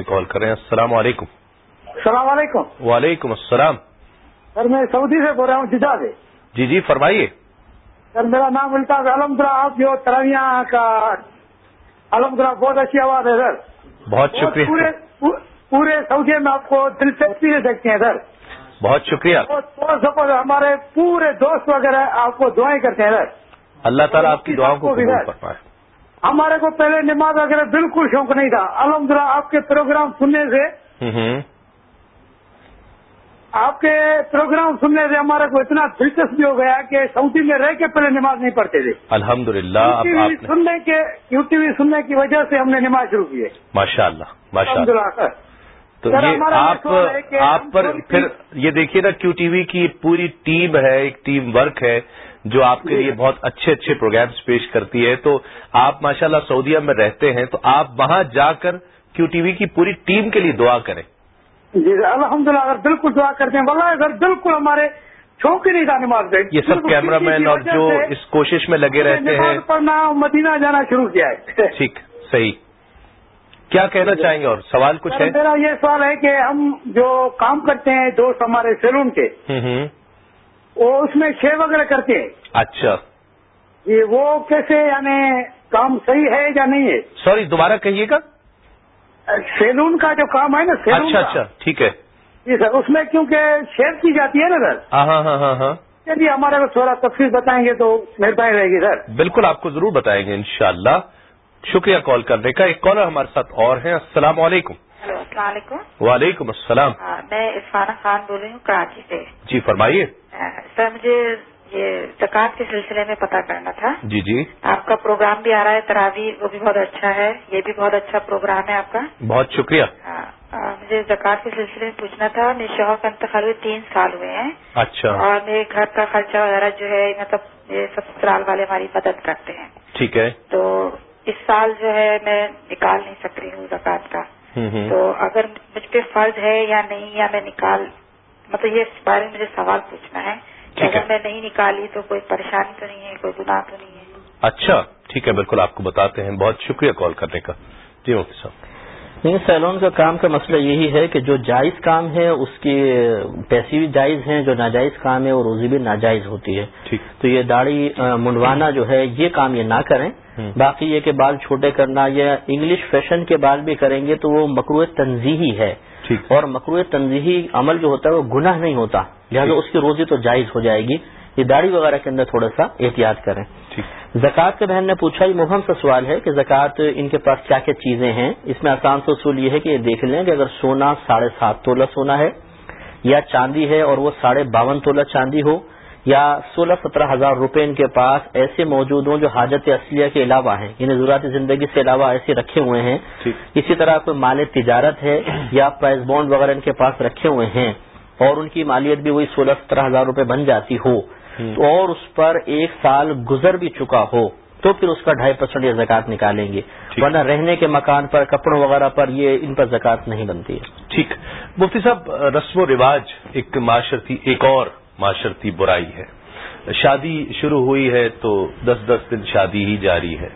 سے کال کر رہے ہیں۔ السلام علیکم۔ السلام علیکم۔ وعلیکم السلام۔ سر میں سعودی سے بول رہا ہوں جدہ سے۔ جی جی فرمائیے۔ سر میرا نام الطاف الحمد للہ آپ جو ترویہ کا الحمد للہ بہت اچھی آواز ہے سر۔ بہت شکریہ۔ پورے پورے سعودی میں آپ کو دلچسپی دے سکتے ہیں سر۔ بہت شکریہ۔ سپوز ہمارے پورے دوست وغیرہ آپ کو دعائیں کرتے ہیں سر۔ اللہ تعالیٰ آپ کی دعاؤں کو قبول فرمائے۔ ہمارے کو پہلے نماز وغیرہ بالکل شوق نہیں تھا۔ الحمد للہ آپ کے پروگرام سننے سے آپ کے پروگرام سننے سے ہمارے کو اتنا دلچسپی ہو گیا کہ سعودی میں رہ کے پہلے نماز نہیں پڑھتے تھے۔ الحمد للہ سننے کے یو ٹی وی سننے کی وجہ سے ہم نے نماز شروع کی ہے۔ ماشاء اللہ ماشاء اللہ تو یہ آپ آپ پر پھر یہ دیکھیے نا کیو ٹی وی کی پوری ٹیم ہے ایک ٹیم ورک ہے۔ جو آپ کے لیے بہت اچھے اچھے پروگرامز پیش کرتی ہے تو آپ ماشاءاللہ اللہ سعودیہ میں رہتے ہیں تو آپ وہاں جا کر کیو ٹی وی کی پوری ٹیم کے لیے دعا کریں۔ جی الحمد للہ اگر بالکل دعا کرتے ہیں واللہ اگر بالکل ہمارے شوق ہی نہیں تھا نماز دیکھ یہ سب کیمرہ مین اور جو اس کوشش میں لگے رہتے ہیں۔ پڑھنا مدینہ جانا شروع کیا ہے۔ ٹھیک صحیح۔ کیا کہنا چاہیں گے اور سوال کچھ ہے؟ میرا یہ سوال ہے کہ ہم جو کام کرتے ہیں دوست ہمارے سیلون کے وہ اس میں شے وغیرہ کرتے ہیں؟ اچھا۔ یہ وہ کیسے یعنی کام صحیح ہے یا نہیں ہے؟ سوری دوبارہ کہیے گا؟ سیلون کا جو کام ہے نا سیلون اچھا اچھا ٹھیک ہے۔ جی سر اس میں کیونکہ شیئر کی جاتی ہے نا سر۔ ہاں ہاں ہاں ہاں ہاں۔ چلیے ہمارے کو تھوڑا تفصیل بتائیں گے تو مہربانی رہے گی سر۔ بالکل آپ کو ضرور بتائیں گے انشاءاللہ۔ شکریہ کال کرنے کا۔ ایک کالر ہمارے ساتھ اور ہیں۔ السلام علیکم۔ السلام علیکم۔ وعلیکم السلام۔ میں عرفانہ خان بول رہی ہوں کراچی سے۔ جی فرمائیے۔ سر مجھے یہ زکوٰۃ کے سلسلے میں پتا کرنا تھا۔ جی جی۔ آپ کا پروگرام بھی آ رہا ہے تراوی وہ بھی بہت اچھا ہے۔ یہ بھی بہت اچھا پروگرام ہے آپ کا۔ بہت شکریہ۔ مجھے زکوٰۃ کے سلسلے میں پوچھنا تھا میرے شوہر کا انتقال ہوئے تین سال ہوئے ہیں۔ اچھا۔ اور میرے گھر کا خرچہ وغیرہ جو ہے مطلب یہ سسرال والے ہماری مدد کرتے ہیں۔ ٹھیک ہے۔ تو اس سال جو ہے میں نکال نہیں سک رہی ہوں زکوٰۃ کا۔ تو اگر مجھ پہ فرض ہے یا نہیں یا میں نکال مطلب یہ اس بارے میں مجھے سوال پوچھنا ہے۔ کہ اگر میں نہیں نکالی تو کوئی پریشانی تو نہیں ہے کوئی گناہ تو نہیں ہے۔ اچھا ٹھیک ہے بالکل آپ کو بتاتے ہیں۔ بہت شکریہ کال کرنے کا۔ جی اوکے صاحب۔ نہیں سیلون کا کام کا مسئلہ یہی ہے کہ جو جائز کام ہے اس کی پیسے بھی جائز ہیں جو ناجائز کام ہے وہ روزی بھی ناجائز ہوتی ہے۔ تو یہ داڑھی منڈوانا جو ہے یہ کام یہ نہ کریں۔ باقی یہ کہ بال چھوٹے کرنا یا انگلش فیشن کے بال بھی کریں گے تو وہ مکرو تنظیحی ہے۔ اور مکرو تنظیحی عمل جو ہوتا ہے وہ گناہ نہیں ہوتا۔ لہٰذا اس کی روزی تو جائز ہو جائے گی۔ یہ داڑھی وغیرہ کے اندر تھوڑا سا احتیاط کریں۔ زکوٰۃ کے بہن نے پوچھا یہ مبہم سا سوال ہے کہ زکوٰۃ ان کے پاس کیا کیا چیزیں ہیں؟ اس میں آسان سے اصول یہ ہے کہ یہ دیکھ لیں کہ اگر سونا ساڑھے سات تولہ سونا ہے یا چاندی ہے اور وہ ساڑھے باون تولہ چاندی ہو یا سولہ سترہ ہزار روپے ان کے پاس ایسے موجود ہوں جو حاجت اصلیہ کے علاوہ ہیں انہیں ضروریات زندگی سے علاوہ ایسے رکھے ہوئے ہیں۔ اسی طرح کوئی مال تجارت ہے یا پرائز بانڈ وغیرہ ان کے پاس رکھے ہوئے ہیں اور ان کی مالیت بھی وہی سولہ سترہ ہزار روپے بن جاتی ہو اور اس پر ایک سال گزر بھی چکا ہو تو پھر اس کا ڈھائی پرسینٹ یہ زکات نکالیں گے۔ ورنہ رہنے کے مکان پر کپڑوں وغیرہ پر یہ ان پر زکات نہیں بنتی۔ ہے ٹھیک۔ مفتی صاحب رسم و رواج ایک معاشرتی ایک اور معاشرتی برائی ہے۔ شادی شروع ہوئی ہے تو دس دس دن شادی ہی جاری ہے۔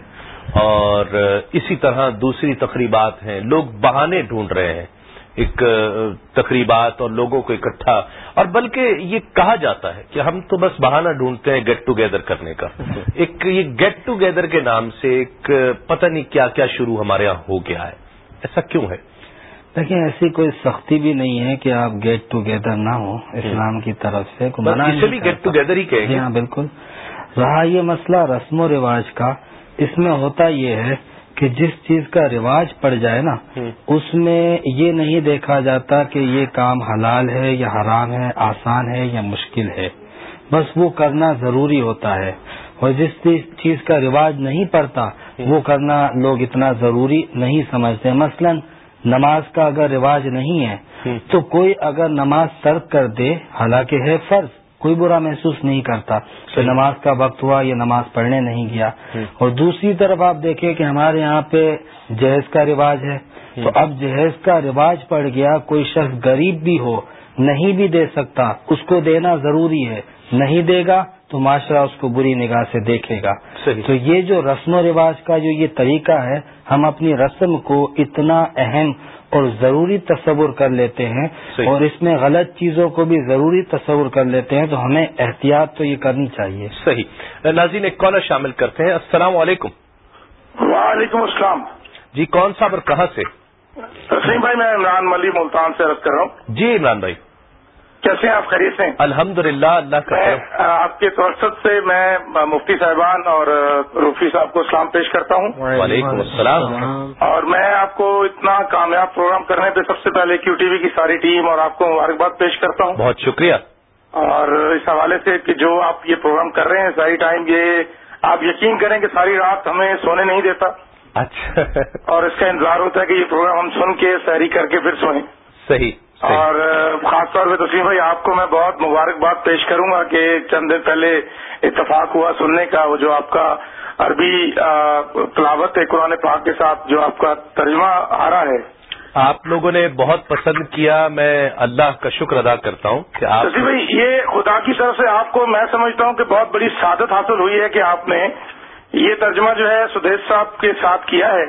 اور اسی طرح دوسری تقریبات ہیں۔ لوگ بہانے ڈھونڈ رہے ہیں۔ ایک تقریبات اور لوگوں کو اکٹھا اور بلکہ یہ کہا جاتا ہے کہ ہم تو بس بہانہ ڈھونڈتے ہیں گیٹ ٹوگیدر کرنے کا۔ ایک یہ گیٹ ٹوگیدر کے نام سے ایک پتہ نہیں کیا کیا شروع ہمارے یہاں ہو گیا ہے۔ ایسا کیوں ہے؟ دیکھیں ایسی کوئی سختی بھی نہیں ہے کہ آپ گیٹ ٹوگیدر نہ ہو اسلام کی طرف سے بھی گیٹ ٹوگیدر ہی کہیں ہاں بالکل۔ رہا یہ مسئلہ رسم و رواج کا۔ اس میں ہوتا یہ ہے کہ جس چیز کا رواج پڑ جائے نا اس میں یہ نہیں دیکھا جاتا کہ یہ کام حلال ہے یا حرام ہے آسان ہے یا مشکل ہے۔ بس وہ کرنا ضروری ہوتا ہے۔ اور جس چیز کا رواج نہیں پڑتا وہ کرنا لوگ اتنا ضروری نہیں سمجھتے۔ مثلا نماز کا اگر رواج نہیں ہے تو کوئی اگر نماز ترک کر دے حالانکہ ہے فرض کوئی برا محسوس نہیں کرتا۔ کہ نماز کا وقت ہوا یہ نماز پڑھنے نہیں گیا۔ اور دوسری طرف آپ دیکھیں کہ ہمارے یہاں پہ جہیز کا رواج ہے۔ تو اب جہیز کا رواج پڑ گیا کوئی شخص غریب بھی ہو نہیں بھی دے سکتا اس کو دینا ضروری ہے نہیں دے گا تو معاشرہ اس کو بری نگاہ سے دیکھے گا۔ تو یہ جو رسم و رواج کا جو یہ طریقہ ہے ہم اپنی رسم کو اتنا اہم اور ضروری تصور کر لیتے ہیں اور اس میں غلط چیزوں کو بھی ضروری تصور کر لیتے ہیں تو ہمیں احتیاط تو یہ کرنی چاہیے۔ صحیح۔ ناظرین ایک کالر شامل کرتے ہیں۔ السلام علیکم۔ وعلیکم السلام۔ جی کون صاحب اور کہاں سے؟ تسلیم بھائی میں عمران ملی ملتان سے رد کر رہا ہوں۔ جی عمران بھائی۔ کیسے ہیں؟ آپ خرید سے الحمد للہ اللہ کا آپ کے توسط سے میں مفتی صاحبان اور روفی صاحب کو اسلام پیش کرتا ہوں۔ وعلیکم السلام۔ اور میں آپ کو اتنا کامیاب پروگرام کرنے پہ سب سے پہلے کیو ٹی وی کی ساری ٹیم اور آپ کو مبارکباد پیش کرتا ہوں۔ بہت شکریہ۔ اور اس حوالے سے کہ جو آپ یہ پروگرام کر رہے ہیں ساری ٹائم یہ آپ یقین کریں کہ ساری رات ہمیں سونے نہیں دیتا۔ اچھا۔ اور اس کا انتظار ہوتا ہے کہ یہ پروگرام ہم سن کے سحری کر کے پھر سوئیں صحیح۔ اور خاص طور پہ تسلیم بھائی آپ کو میں بہت مبارکباد پیش کروں گا کہ چند دن پہلے اتفاق ہوا سننے کا وہ جو آپ کا عربی تلاوت ہے قرآن پاک کے ساتھ جو آپ کا ترجمہ آ رہا ہے۔ آپ لوگوں نے بہت پسند کیا میں اللہ کا شکر ادا کرتا ہوں کہ آپ بھائی یہ خدا کی طرف سے آپ کو میں سمجھتا ہوں کہ بہت بڑی سعادت حاصل ہوئی ہے کہ آپ نے یہ ترجمہ جو ہے سدیش صاحب کے ساتھ کیا ہے۔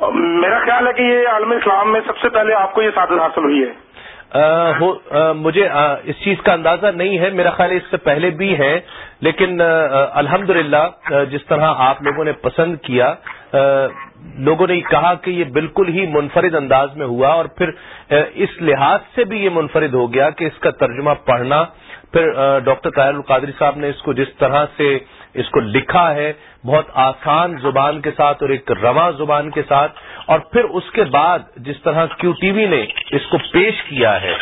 میرا خیال ہے کہ یہ عالم اسلام میں سب سے پہلے آپ کو یہ سعادت حاصل ہوئی ہے۔ مجھے اس چیز کا اندازہ نہیں ہے، میرا خیال اس سے پہلے بھی ہے لیکن الحمد جس طرح آپ لوگوں نے پسند کیا لوگوں نے کہا کہ یہ بالکل ہی منفرد انداز میں ہوا اور پھر اس لحاظ سے بھی یہ منفرد ہو گیا کہ اس کا ترجمہ پڑھنا، پھر ڈاکٹر طاہر القادری صاحب نے اس کو جس طرح سے اس کو لکھا ہے بہت آسان زبان کے ساتھ اور ایک رواں زبان کے ساتھ اور پھر اس کے بعد جس طرح کیو ٹی وی نے اس کو پیش کیا ہے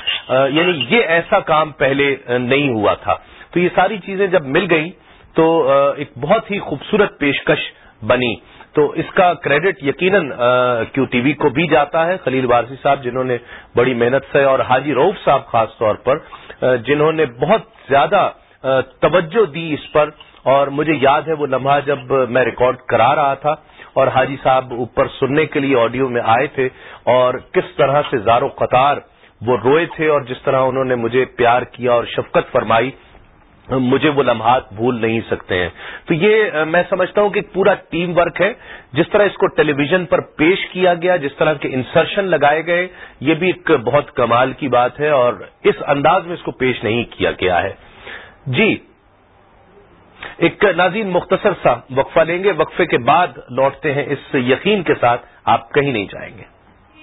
یعنی یہ ایسا کام پہلے نہیں ہوا تھا۔ تو یہ ساری چیزیں جب مل گئی تو ایک بہت ہی خوبصورت پیشکش بنی۔ تو اس کا کریڈٹ یقیناً کیو ٹی وی کو بھی جاتا ہے۔ خلیل وارسی صاحب، جنہوں نے بڑی محنت سے، اور حاجی روف صاحب خاص طور پر جنہوں نے بہت زیادہ توجہ دی اس پر اور مجھے یاد ہے وہ لمحہ جب میں ریکارڈ کرا رہا تھا اور حاجی صاحب اوپر سننے کے لیے آڈیو میں آئے تھے اور کس طرح سے زارو قطار وہ روئے تھے اور جس طرح انہوں نے مجھے پیار کیا اور شفقت فرمائی، مجھے وہ لمحات بھول نہیں سکتے ہیں۔ تو یہ میں سمجھتا ہوں کہ ایک پورا ٹیم ورک ہے۔ جس طرح اس کو ٹیلی ویژن پر پیش کیا گیا، جس طرح کے انسرشن لگائے گئے، یہ بھی ایک بہت کمال کی بات ہے اور اس انداز میں اس کو پیش نہیں کیا گیا ہے۔ جی ایک ناظرین مختصر سا وقفہ لیں گے۔ وقفے کے بعد لوٹتے ہیں اس یقین کے ساتھ آپ کہیں نہیں جائیں گے۔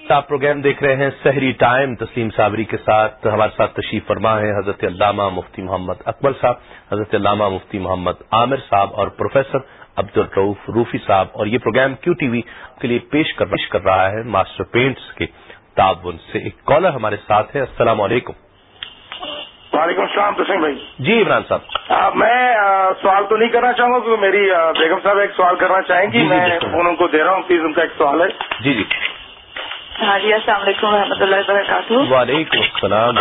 آپ پروگرام دیکھ رہے ہیں سحری ٹائم، تسلیم صابری کے ساتھ ہمارے ساتھ تشریف فرما ہے حضرت علامہ مفتی محمد اکبر صاحب، حضرت علامہ مفتی محمد عامر صاحب اور پروفیسر عبد الروف روفی صاحب اور یہ پروگرام کیو ٹی وی کے لیے پیش کر رہا ہے ماسٹر پینٹس کے تعاون سے۔ ایک کالر ہمارے ساتھ ہے السلام علیکم۔ وعلیکم السلام تسیم بھائی۔ جی عمران صاحب۔ میں سوال تو نہیں کرنا چاہوں گا کیونکہ میری بیگم صاحب ایک سوال کرنا چاہیں گی جی، جی، میں فون ان کو دے رہا ہوں پلیز ان کا ایک سوال ہے۔ جی جی۔ ہاں جی السلام علیکم و رحمۃ اللہ وبرکاتہ۔ وعلیکم السلام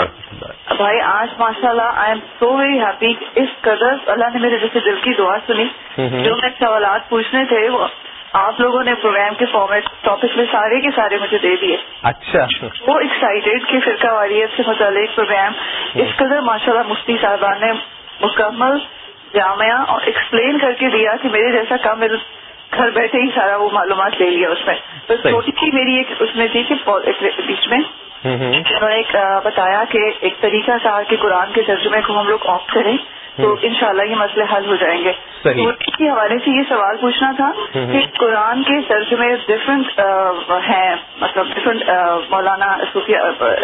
بھائی آج ماشاء اللہ I am so very happy اس قدر اللہ نے میرے جیسے دل کی دعا سنی۔ جو میں سوالات پوچھنے تھے وہ آپ لوگوں نے پروگرام کے فارمیٹ ٹاپک میں سارے کے سارے مجھے دے دیے۔ اچھا۔ وہ ایکسائٹیڈ کہ فرقہ واریت سے متعلق پروگرام اس قدر ماشاء اللہ مفتی صاحبان نے مکمل جامعہ اور ایکسپلین کر کے دیا کہ میرے جیسا کام میرے گھر بیٹھے ہی سارا وہ معلومات لے لیا اس میں۔ تو چھوٹی سی میری ایک اس میں تھی کہ بیچ میں۔ انہوں نے ایک بتایا کہ ایک طریقہ تھا کہ قرآن کے ترجمے کو ہم لوگ آف کریں تو انشاءاللہ یہ مسئلے حل ہو جائیں گے۔ کے حوالے سے یہ سوال پوچھنا تھا کہ قرآن کے ترجمے ڈفرینٹ ہیں۔ مطلب ڈفرینٹ مولانا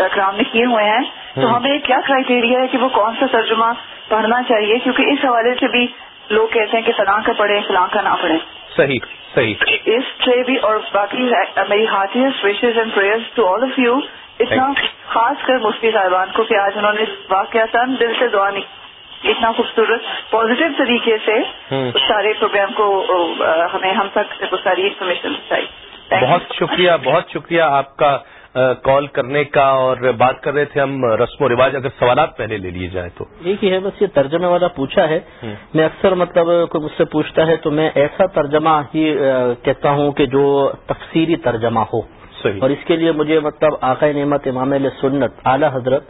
اکرام نے کیے ہوئے ہیں۔ تو ہمیں کیا کرائٹیریا ہے کہ وہ کون سا ترجمہ پڑھنا چاہیے؟ کیونکہ اس حوالے سے بھی لوگ کہتے ہیں کہ فلاں کا پڑھیں فلاں کا نہ پڑھیں صحیح صحیح۔ اس سے بھی اور باقی میری heartiest wishes and prayers to all of you اتنا خاص کر مفتی صاحبان کو کہ آج انہوں نے واقعہ تن دل سے دعا نہیں اتنا خوبصورت پازیٹو طریقے سے سارے پروگرام کو ہمیں ہم تک ساری انفارمیشن چاہیے بہت شکریہ بہت شکریہ آپ کا کال کرنے کا اور بات کر رہے تھے ہم رسم و رواج اگر سوالات پہلے لے لیے جائیں تو۔ ایک ہی ہے بس یہ ترجمے والا پوچھا ہے۔ میں اکثر مطلب کوئی مجھ سے پوچھتا ہے تو میں ایسا ترجمہ ہی کہتا ہوں کہ جو تفسیری ترجمہ ہو۔ صحیح۔ اور اس کے لیے مجھے مطلب آقا نعمت امام سنت اعلی حضرت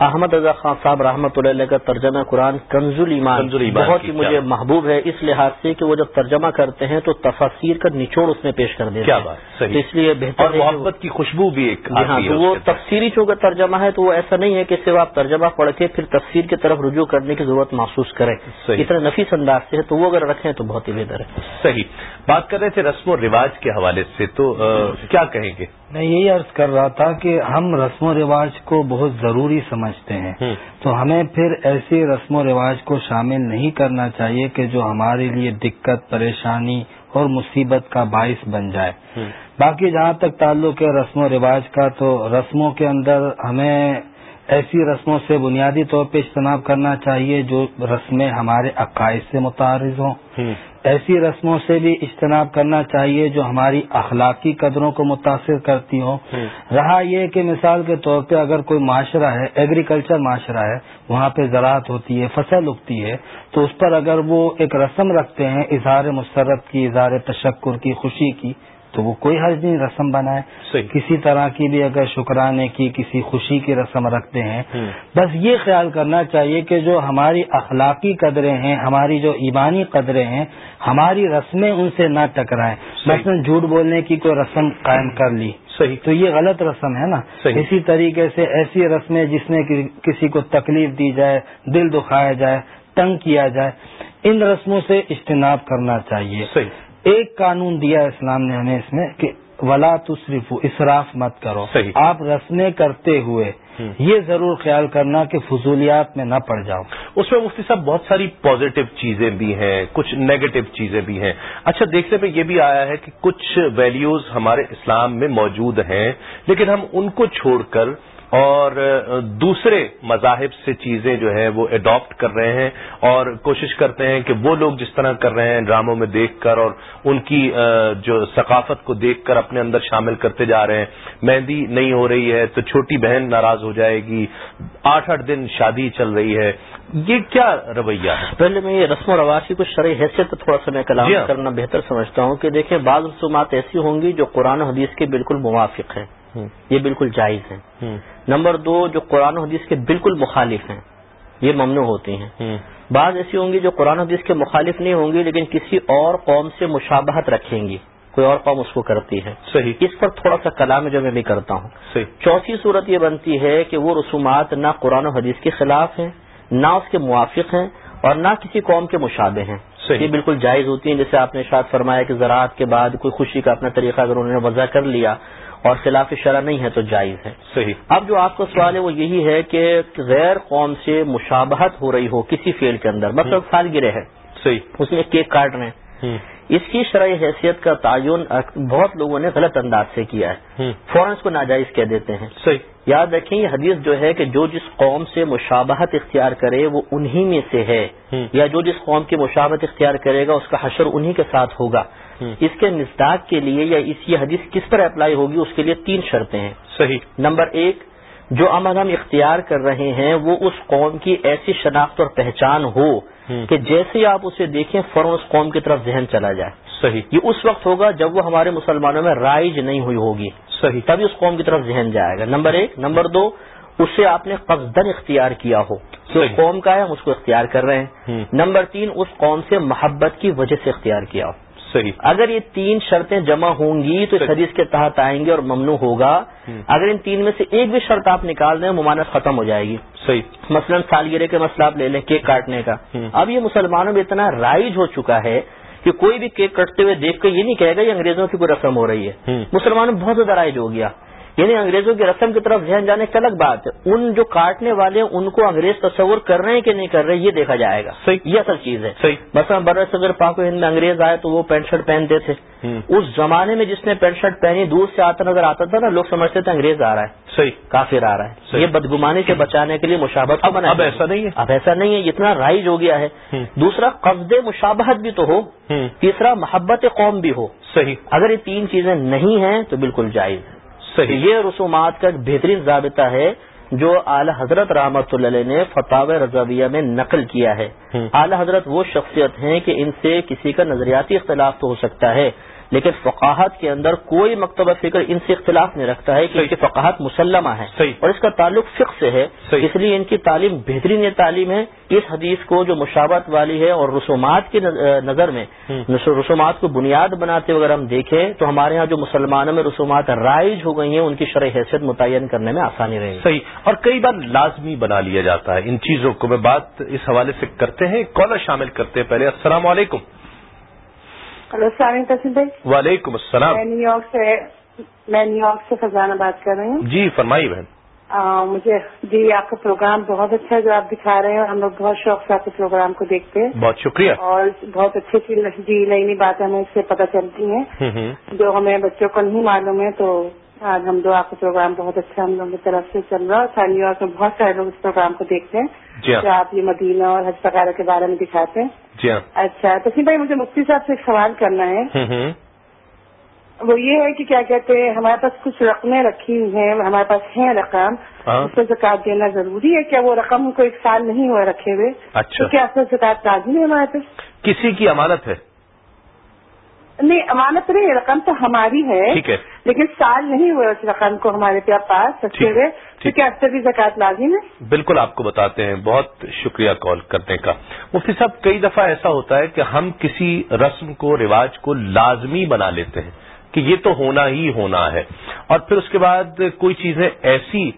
احمد رضا خان صاحب رحمۃ اللہ کا ترجمہ قرآن کنز ایمان بہت ہی مجھے محبوب ہے اس لحاظ سے کہ وہ جب ترجمہ کرتے ہیں تو تفاصیر کا نچوڑ اس میں پیش کر دیتے ہیں۔ اس لیے بہتر محبت کی خوشبو بھی ایک جی ہاں تو وہ تفصیلی چونکہ ترجمہ ہے تو وہ ایسا نہیں ہے کہ صرف آپ ترجمہ پڑھ کے پھر تفسیر کی طرف رجوع کرنے کی ضرورت محسوس کریں۔ اتنا نفیس انداز سے ہے تو وہ اگر رکھیں تو بہت ہی بہتر ہے۔ صحیح۔ بات کر رہے تھے رسم و رواج کے حوالے سے تو کیا کہیں گے؟ میں یہی عرض کر رہا تھا کہ ہم رسم و رواج کو بہت ضروری سمجھتے ہیں۔ تو ہمیں پھر ایسی رسم و رواج کو شامل نہیں کرنا چاہیے کہ جو ہمارے لیے دقت پریشانی اور مصیبت کا باعث بن جائے۔ باقی جہاں تک تعلق ہے رسم و رواج کا تو رسموں کے اندر ہمیں ایسی رسموں سے بنیادی طور پہ اجتناب کرنا چاہیے جو رسمیں ہمارے عقائد سے متعارض ہوں۔ ایسی رسموں سے بھی اجتناب کرنا چاہیے جو ہماری اخلاقی قدروں کو متاثر کرتی ہوں۔ رہا یہ کہ مثال کے طور پہ اگر کوئی معاشرہ ہے ایگریکلچر معاشرہ ہے وہاں پہ زراعت ہوتی ہے فصل اگتی ہے تو اس پر اگر وہ ایک رسم رکھتے ہیں اظہار مسرت کی اظہار تشکر کی خوشی کی تو وہ کوئی حرج نہیں رسم بنائے۔ کسی طرح کی بھی اگر شکرانے کی کسی خوشی کی رسم رکھتے ہیں بس یہ خیال کرنا چاہیے کہ جو ہماری اخلاقی قدریں ہیں ہماری جو ایمانی قدریں ہیں ہماری رسمیں ان سے نہ ٹکرائیں۔ مثلا جھوٹ بولنے کی کوئی رسم قائم کر لی صحیح۔ تو یہ غلط رسم ہے نا۔ اسی طریقے سے ایسی رسمیں جس میں کسی کو تکلیف دی جائے دل دکھایا جائے تنگ کیا جائے ان رسموں سے اجتناب کرنا چاہیے۔ صحیح۔ ایک قانون دیا اسلام نے ہمیں اس میں کہ ولا تصرف اسراف مت کرو۔ آپ رسمیں کرتے ہوئے یہ ضرور خیال کرنا کہ فضولیات میں نہ پڑ جاؤ۔ اس میں مفتی صاحب بہت ساری پازیٹو چیزیں بھی ہیں کچھ نیگیٹو چیزیں بھی ہیں۔ اچھا دیکھنے میں یہ بھی آیا ہے کہ کچھ ویلیوز ہمارے اسلام میں موجود ہیں لیکن ہم ان کو چھوڑ کر اور دوسرے مذاہب سے چیزیں جو ہے وہ اڈاپٹ کر رہے ہیں اور کوشش کرتے ہیں کہ وہ لوگ جس طرح کر رہے ہیں ڈراموں میں دیکھ کر اور ان کی جو ثقافت کو دیکھ کر اپنے اندر شامل کرتے جا رہے ہیں۔ مہندی نہیں ہو رہی ہے تو چھوٹی بہن ناراض ہو جائے گی۔ آٹھ آٹھ دن شادی چل رہی ہے۔ یہ کیا رویہ ہے؟ پہلے میں یہ رسم و رواج کی کچھ شرح حیثیت تھوڑا سا میں کلام جی ہاں۔ کرنا بہتر سمجھتا ہوں کہ دیکھیں بعض رسومات ایسی ہوں گی جو قرآن و حدیث کے بالکل موافق ہیں۔ یہ بالکل جائز ہیں نمبر دو جو قرآن و حدیث کے بالکل مخالف ہیں یہ ممنوع ہوتی ہیں۔ بعض ایسی ہوں گی جو قرآن و حدیث کے مخالف نہیں ہوں گی لیکن کسی اور قوم سے مشابہت رکھیں گی۔ کوئی اور قوم اس کو کرتی ہے۔ صحیح۔ اس پر تھوڑا سا کلام جو میں بھی کرتا ہوں۔ صحیح۔ چوتھی صورت یہ بنتی ہے کہ وہ رسومات نہ قرآن و حدیث کے خلاف ہیں نہ اس کے موافق ہیں اور نہ کسی قوم کے مشابے ہیں۔ یہ بالکل جائز ہوتی ہیں۔ جیسے آپ نے شاید فرمایا کہ زراعت کے بعد کوئی خوشی کا اپنا طریقہ اگر انہوں نے وضع کر لیا اور خلاف شرح نہیں ہے تو جائز ہے۔ صحیح۔ اب جو آپ کا سوال ہے وہ یہی ہے کہ غیر قوم سے مشابہت ہو رہی ہو کسی فیل کے اندر مطلب سالگرہ ہے صحیح۔ اس میں کیک کاٹ رہے۔ ہیں اس کی شرعی حیثیت کا تعین بہت لوگوں نے غلط انداز سے کیا ہے۔ فوراً کو ناجائز کہہ دیتے ہیں۔ صحیح۔ یاد رکھیں یہ حدیث جو ہے کہ جو جس قوم سے مشابہت اختیار کرے وہ انہی میں سے ہے۔ یا جو جس قوم کی مشابہت اختیار کرے گا اس کا حشر انہی کے ساتھ ہوگا۔ اس کے مزداق کے لیے یا اس کی حدیث کس پر اپلائی ہوگی اس کے لیے تین شرطیں ہیں۔ صحیح۔ نمبر ایک جو امن ہم اختیار کر رہے ہیں وہ اس قوم کی ایسی شناخت اور پہچان ہو کہ جیسے آپ اسے دیکھیں فوراً اس قوم کی طرف ذہن چلا جائے۔ صحیح۔ یہ اس وقت ہوگا جب وہ ہمارے مسلمانوں میں رائج نہیں ہوئی ہوگی۔ صحیح۔ تبھی اس قوم کی طرف ذہن جائے گا۔ نمبر ایک۔ نمبر دو اسے آپ نے قصدن اختیار کیا ہو جو قوم کا ہے ہم اس کو اختیار کر رہے ہیں۔ نمبر تین اس قوم سے محبت کی وجہ سے اختیار کیا ہو۔ صحیح۔ اگر یہ تین شرطیں جمع ہوں گی تو اس حدیث کے تحت آئیں گے اور ممنوع ہوگا۔ اگر ان تین میں سے ایک بھی شرط آپ نکال دیں ممانت ختم ہو جائے گی۔ صحیح۔ مثلا سالگرہ کے مسئلہ آپ لے لیں کیک کاٹنے کا۔ اب یہ مسلمانوں میں اتنا رائج ہو چکا ہے کہ کوئی بھی کیک کٹتے ہوئے دیکھ کر یہ نہیں کہے گا یہ انگریزوں کی کوئی رسم ہو رہی ہے۔ مسلمانوں میں بہت زیادہ رائج ہو گیا۔ یعنی انگریزوں کی رسم کی طرف ذہن جانے کی الگ بات ہے۔ ان جو کاٹنے والے ہیں ان کو انگریز تصور کر رہے ہیں کہ نہیں کر رہے یہ دیکھا جائے گا۔ یہ اصل چیز ہے۔ مثلا بر صدر پاک و ہند میں انگریز آئے تو وہ پینٹ شرٹ پہنتے تھے۔ اس زمانے میں جس نے پینٹ شرٹ پہنی دور سے آتا نظر آتا تھا نا لوگ سمجھتے تھے انگریز آ رہا ہے۔ صحیح۔ کافر آ رہا ہے۔ یہ بدگمانی سے بچانے کے لیے مشابت اب ایسا نہیں ہے۔ اب ایسا نہیں ہے اتنا رائج ہو گیا ہے۔ دوسرا قبض مشابہت بھی تو ہو۔ تیسرا محبت قوم بھی ہو۔ صحیح۔ اگر یہ تین چیزیں نہیں ہیں تو بالکل جائز ہے۔ صحیح. یہ رسومات کا ایک بہترین ضابطہ ہے جو اعلی حضرت رحمت اللہ نے فتح رضویہ میں نقل کیا ہے. اعلی حضرت وہ شخصیت ہیں کہ ان سے کسی کا نظریاتی اختلاف تو ہو سکتا ہے. لیکن فقاہت کے اندر کوئی مکتبہ فکر ان سے اختلاف نہیں رکھتا ہے کہ ان کی فقاہت مسلمہ ہے اور اس کا تعلق فقہ سے ہے اس لیے ان کی تعلیم بہترین تعلیم ہے۔ اس حدیث کو جو مشابت والی ہے اور رسومات کی نظر میں رسومات کو بنیاد بناتے ہوئے اگر ہم دیکھیں تو ہمارے ہاں جو مسلمانوں میں رسومات رائج ہو گئی ہیں ان کی شرح حیثیت متعین کرنے میں آسانی رہے گی۔ صحیح. اور کئی بار لازمی بنا لیا جاتا ہے۔ ان چیزوں کو میں بات اس حوالے سے کرتے ہیں کالر شامل کرتے ہیں پہلے۔ السلام علیکم۔ ہلو السلام علیکم بھائی۔ وعلیکم السلام۔ میں نیو یارک سے میں نیو یارک سے فضانہ بات کر رہی ہوں۔ جی فرمائی بہن۔ مجھے جی آپ کا پروگرام بہت اچھا ہے جو آپ دکھا رہے ہیں اور ہم لوگ بہت شوق سے آپ کے پروگرام کو دیکھتے ہیں۔ بہت شکریہ۔ اور بہت اچھی اچھی جی نئی نئی باتیں ہمیں اس سے پتہ چلتی ہیں۔ جو ہمیں بچوں کو نہیں معلوم ہے تو آج ہم آپ کا پروگرام بہت اچھا ہم لوگوں کی طرف سے چل رہا ہے اور نیو یارک میں بہت سارے لوگ اس پروگرام کو دیکھتے ہیں جی ہاں۔ جو آپ یہ مدینہ اور حج وغیرہ کے بارے میں دکھاتے ہیں۔ جی ہاں۔ اچھا تو بھائی مجھے مفتی صاحب سے ایک سوال کرنا ہے۔ وہ یہ ہے کہ کیا کہتے ہیں ہمارے پاس کچھ رقمیں رکھی ہیں ہمارے پاس ہیں رقم ہاں۔ اس پر زکات دینا ضروری ہے؟ کیا وہ رقم کو ایک سال نہیں ہوا رکھے ہوئے؟ اچھا۔ کیا اس پر زکات لازمی ہے ہمارے پاس؟ کسی کی امانت ہے؟ نہیں امانت نہیں رقم تو ہماری ہے۔ لیکن سال نہیں ہوئے اس رقم کو ہمارے پاس رکھے ہوئے۔ اس سے بھی زکات لازم ہے؟ بالکل آپ کو بتاتے ہیں۔ بہت شکریہ کال کرنے کا۔ مفتی صاحب کئی دفعہ ایسا ہوتا ہے کہ ہم کسی رسم کو رواج کو لازمی بنا لیتے ہیں کہ یہ تو ہونا ہی ہونا ہے۔ اور پھر اس کے بعد کوئی چیزیں ایسی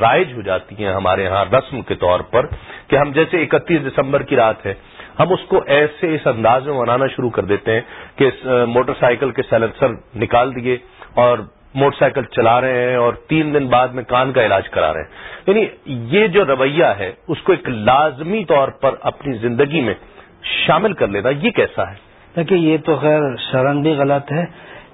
رائج ہو جاتی ہیں ہمارے ہاں رسم کے طور پر کہ ہم جیسے اکتیس دسمبر کی رات ہے ہم اس کو ایسے اس انداز میں بنانا شروع کر دیتے ہیں کہ موٹر سائیکل کے سیلنسر نکال دیے اور موٹر سائیکل چلا رہے ہیں اور تین دن بعد میں کان کا علاج کرا رہے ہیں۔ یعنی یہ جو رویہ ہے، اس کو ایک لازمی طور پر اپنی زندگی میں شامل کر لینا یہ کیسا ہے؟ دیکھیے، یہ تو خیر شرن بھی غلط ہے۔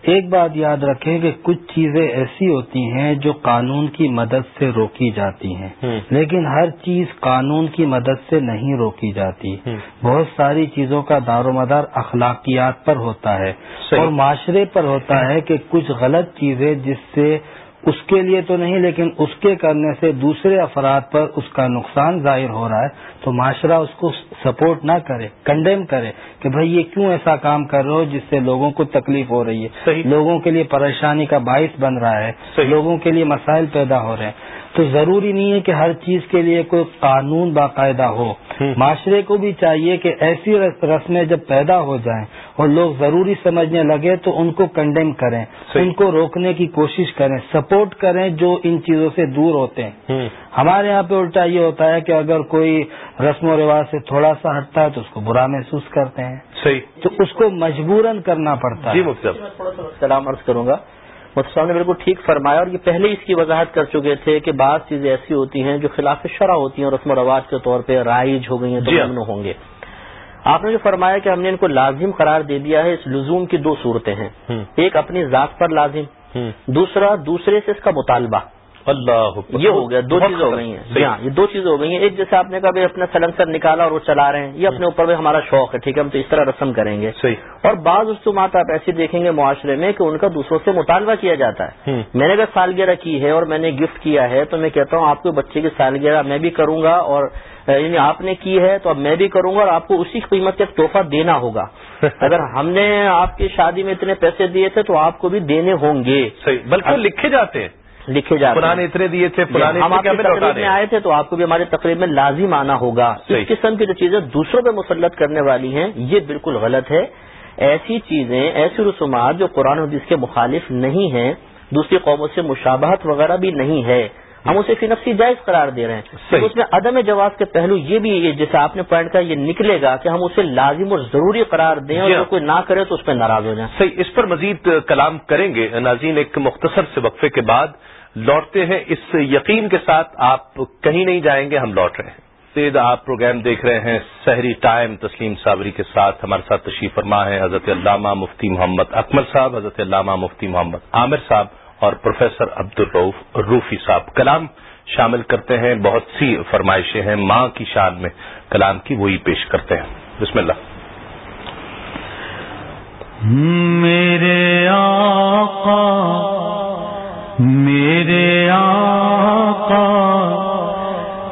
ایک بات یاد رکھیں کہ کچھ چیزیں ایسی ہوتی ہیں جو قانون کی مدد سے روکی جاتی ہیں۔ لیکن ہر چیز قانون کی مدد سے نہیں روکی جاتی۔ بہت ساری چیزوں کا دار و مدار اخلاقیات پر ہوتا ہے۔ اور معاشرے پر ہوتا ہے کہ کچھ غلط چیزیں جس سے اس کے لیے تو نہیں لیکن اس کے کرنے سے دوسرے افراد پر اس کا نقصان ظاہر ہو رہا ہے۔ تو معاشرہ اس کو سپورٹ نہ کرے کنڈیم کرے کہ بھائی یہ کیوں ایسا کام کر رہے ہو جس سے لوگوں کو تکلیف ہو رہی ہے۔ صحیح۔ لوگوں کے لیے پریشانی کا باعث بن رہا ہے۔ صحیح۔ لوگوں کے لیے مسائل پیدا ہو رہے ہیں۔ تو ضروری نہیں ہے کہ ہر چیز کے لیے کوئی قانون باقاعدہ ہو۔ معاشرے کو بھی چاہیے کہ ایسی رسمیں جب پیدا ہو جائیں اور لوگ ضروری سمجھنے لگے تو ان کو کنڈیم کریں ان کو روکنے کی کوشش کریں سپورٹ کریں جو ان چیزوں سے دور ہوتے ہیں۔ ہمارے یہاں پہ الٹا یہ ہوتا ہے کہ اگر کوئی رسم و رواج سے تھوڑا سا ہٹتا ہے تو اس کو برا محسوس کرتے ہیں۔ صحیح۔ تو اس کو مجبوراً کرنا پڑتا ہے۔ جی سلام عرض کروں گا۔ صاحب نے بالکل ٹھیک فرمایا اور یہ پہلے اس کی وضاحت کر چکے تھے کہ بعض چیزیں ایسی ہوتی ہیں جو خلاف شرح ہوتی ہیں رسم و رواج کے طور پہ رائج ہو گئی ہیں تو جی ہاں۔ ہوں گے۔ آپ نے جو فرمایا کہ ہم نے ان کو لازم قرار دے دیا ہے اس لزوم کی دو صورتیں ہیں۔ ایک اپنی ذات پر لازم دوسرا دوسرے سے اس کا مطالبہ۔ اللہ یہ ہو گیا دو چیزیں ہو گئی ہیں۔ ہاں یہ دو چیزیں ہو گئی ہیں۔ ایک جیسے آپ نے کہا اپنا سلنسر نکالا اور وہ چلا رہے ہیں یہ اپنے اوپر بھی ہمارا شوق ہے ٹھیک ہے ہم تو اس طرح رسم کریں گے۔ اور بعض رسومات آپ ایسی دیکھیں گے معاشرے میں کہ ان کا دوسروں سے مطالبہ کیا جاتا ہے۔ میں نے اگر سالگرہ کی ہے اور میں نے گفٹ کیا ہے تو میں کہتا ہوں آپ کے بچے کی سالگرہ میں بھی کروں گا اور یعنی آپ نے کی ہے تو اب میں بھی کروں گا اور آپ کو اسی قیمت کا تحفہ دینا ہوگا۔ اگر ہم نے آپ کی شادی میں اتنے پیسے دیے تھے تو آپ کو بھی دینے ہوں گے۔ بلکہ لکھے جاتے ہیں۔ لکھے جاتے پرانے اتنے دیے تھے ہم آپ تقریب میں آئے تھے تو آپ کو بھی ہمارے تقریب میں لازم آنا ہوگا۔ اس قسم کی جو چیزیں دوسروں پہ مسلط کرنے والی ہیں یہ بالکل غلط ہے۔ ایسی چیزیں ایسی رسومات جو قرآن حدیث کے مخالف نہیں ہیں دوسری قوموں سے مشابہت وغیرہ بھی نہیں ہے۔ ہم اسے فی نفسی جائز قرار دے رہے ہیں۔ اس میں عدم جواز کے پہلو یہ بھی جیسے آپ نے پوائنٹ کہا یہ نکلے گا کہ ہم اسے لازم اور ضروری قرار دیں اور کوئی نہ کرے تو اس پہ ناراض ہو جائیں۔ صحیح اس پر مزید کلام کریں گے۔ ناظرین ایک مختصر سے وقفے کے بعد لوٹتے ہیں، اس یقین کے ساتھ آپ کہیں نہیں جائیں گے، ہم لوٹ رہے ہیں۔ سید، آپ پروگرام دیکھ رہے ہیں، سحری ٹائم تسلیم صابری کے ساتھ ہمارے ساتھ تشریف فرما ہے حضرت علامہ مفتی محمد اکمل صاحب، حضرت علامہ مفتی محمد عامر صاحب اور پروفیسر عبد الروف روفی صاحب۔ کلام شامل کرتے ہیں، بہت سی فرمائشیں ہیں، ماں کی شان میں کلام کی، وہی پیش کرتے ہیں۔ بسم اللہ۔ میرے آقا میرے آقا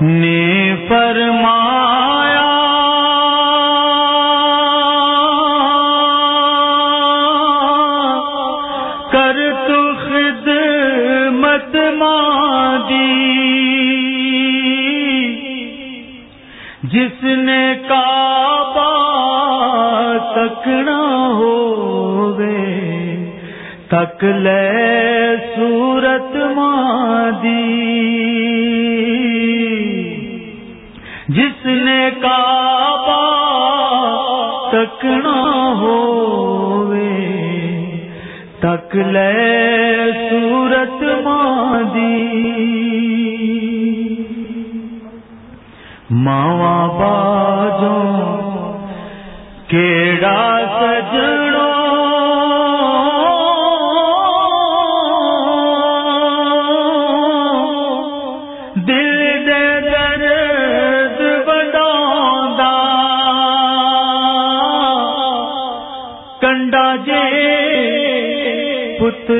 نے فرمایا، کر تو خدمت مادی جس نے کعبہ تکنا ہو تک لے صورت مادی۔ جس نے کعبہ تکنا ہوے تک لے صورت مادی۔ ماوا باجوں، کیڑا سجڑوں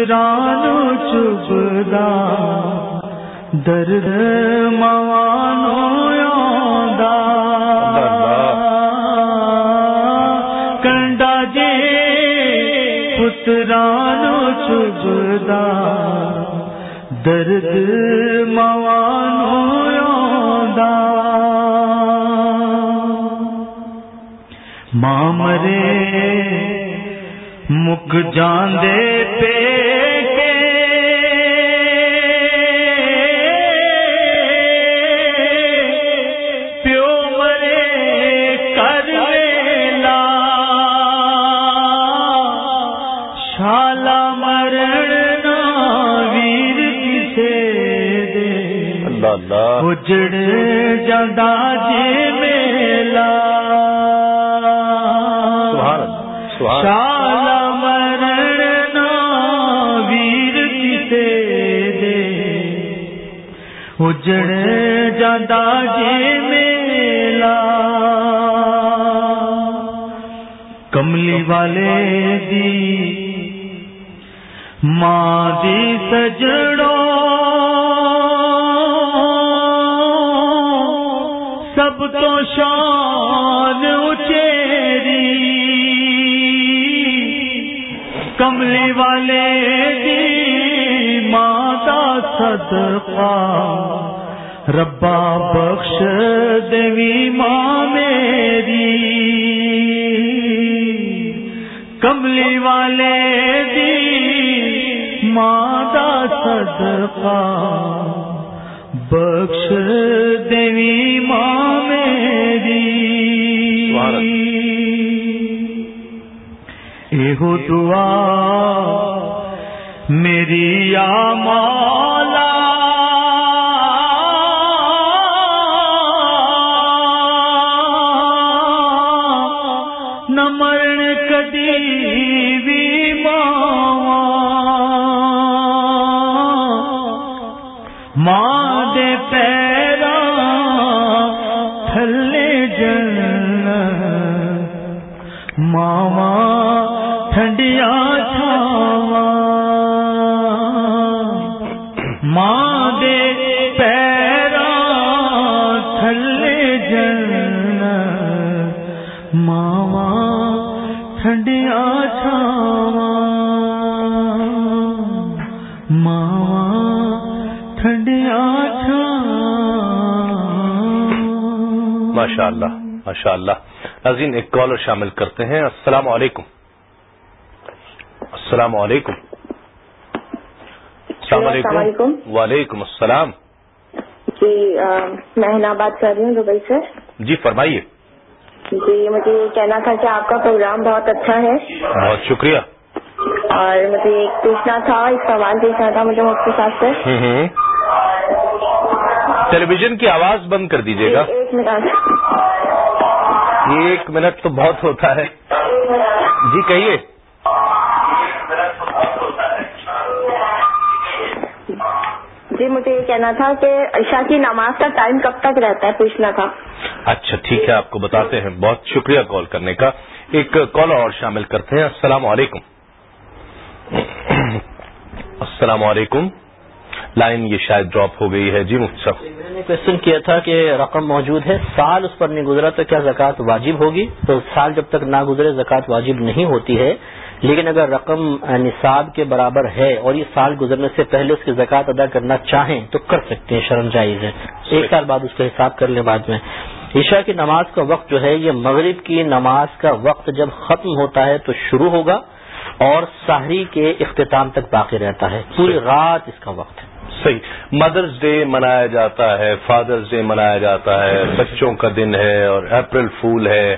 پترانو چبدا درد موانو یادا کنڈا جے پترانو چبدا درد موانو یادا ماں مرے مک جاندے پے اجڑ جاندہ جے میلا۔ شال مرن ویر کسے دے۔ اجڑ جاندہ جے میلا۔ کملی والے دی ماں دی سجڑوں شان اچیری کملی والے دی ماتا صدقہ ربا بخش دیوی ماں میری کملی والے دی ماتا صدقہ بخش دیوی ماں ہو دعا میری یا ٹھنڈیا چھاوا ماوا ٹھنڈیا ماشاء اللہ ماشاء اللہ ناظرین ایک کالر شامل کرتے ہیں۔ السلام علیکم۔ السلام علیکم۔ السلام السلام علیکم۔ وعلیکم السلام۔ جی میں بات کر رہی ہوں دبئی سے۔ جی فرمائیے۔ جی مجھے یہ کہنا تھا کہ آپ کا پروگرام بہت اچھا ہے۔ بہت شکریہ۔ اور مجھے ایک پوچھنا تھا ایک سوال پوچھنا تھا مجھے مفتی صاحب سے۔ ٹیلی ویژن کی آواز بند کر دیجیے گا۔ ایک منٹ۔ یہ ایک منٹ تو بہت ہوتا ہے۔ جی کہیے۔ جی مجھے یہ کہنا تھا کہ عشاء کی نماز کا ٹائم کب تک رہتا ہے پوچھنا تھا۔ اچھا ٹھیک ہے آپ کو بتاتے ہیں۔ بہت شکریہ کال کرنے کا۔ ایک کال اور شامل کرتے ہیں۔ السلام علیکم۔ السلام علیکم۔ لائن یہ شاید ڈراپ ہو گئی ہے۔ جی مفتی صاحب۔ میں نے کوشچن کیا تھا کہ رقم موجود ہے۔ سال اس پر نہیں گزرا تو کیا زکوٰۃ واجب ہوگی؟ تو سال جب تک نہ گزرے زکوٰۃ واجب نہیں ہوتی ہے۔ لیکن اگر رقم نصاب کے برابر ہے اور یہ سال گزرنے سے پہلے اس کی زکوٰۃ ادا کرنا چاہیں تو کر سکتے ہیں شرم جائز ہے۔ ایک سال بعد اس کا حساب کر لیں بعد میں۔ عشاء کی نماز کا وقت جو ہے یہ مغرب کی نماز کا وقت جب ختم ہوتا ہے تو شروع ہوگا اور سحری کے اختتام تک باقی رہتا ہے۔ پوری رات اس کا وقت ہے۔ صحیح۔ مدرس ڈے منایا جاتا ہے فادرس ڈے منایا جاتا ہے بچوں کا دن ہے اور اپریل فول ہے۔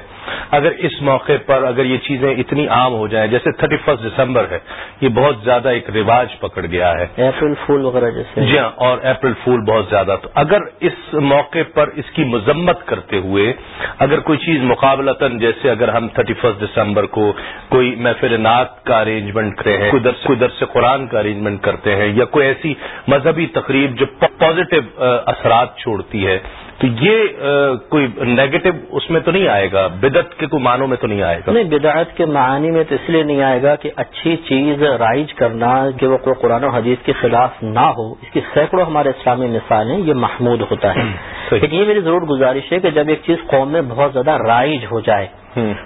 اگر اس موقع پر اگر یہ چیزیں اتنی عام ہو جائیں جیسے تھرٹی فرسٹ دسمبر ہے یہ بہت زیادہ ایک رواج پکڑ گیا ہے۔ اپریل فول وغیرہ جیسے۔ جی ہاں اور اپریل فول بہت زیادہ۔ تو اگر اس موقع پر اس کی مذمت کرتے ہوئے اگر کوئی چیز مقابلتاً جیسے اگر ہم تھرٹی فرسٹ دسمبر کو کوئی محفل نعت کا ارینجمنٹ کرتے ہیں کوئی درس قرآن کا ارینجمنٹ کرتے ہیں یا کوئی ایسی مذہبی تقریب جو پازیٹو اثرات چھوڑتی ہے تو یہ کوئی نیگیٹو اس میں تو نہیں آئے گا؟ بدعت کے کوئی معنوں میں تو نہیں آئے گا؟ نہیں بدعت کے معنی میں تو اس لیے نہیں آئے گا کہ اچھی چیز رائج کرنا کہ وہ قرآن و حدیث کے خلاف نہ ہو۔ اس کی سینکڑوں ہمارے اسلامی مثالیں یہ محمود ہوتا ہے۔ لیکن یہ میری ضرور گزارش ہے کہ جب ایک چیز قوم میں بہت زیادہ رائج ہو جائے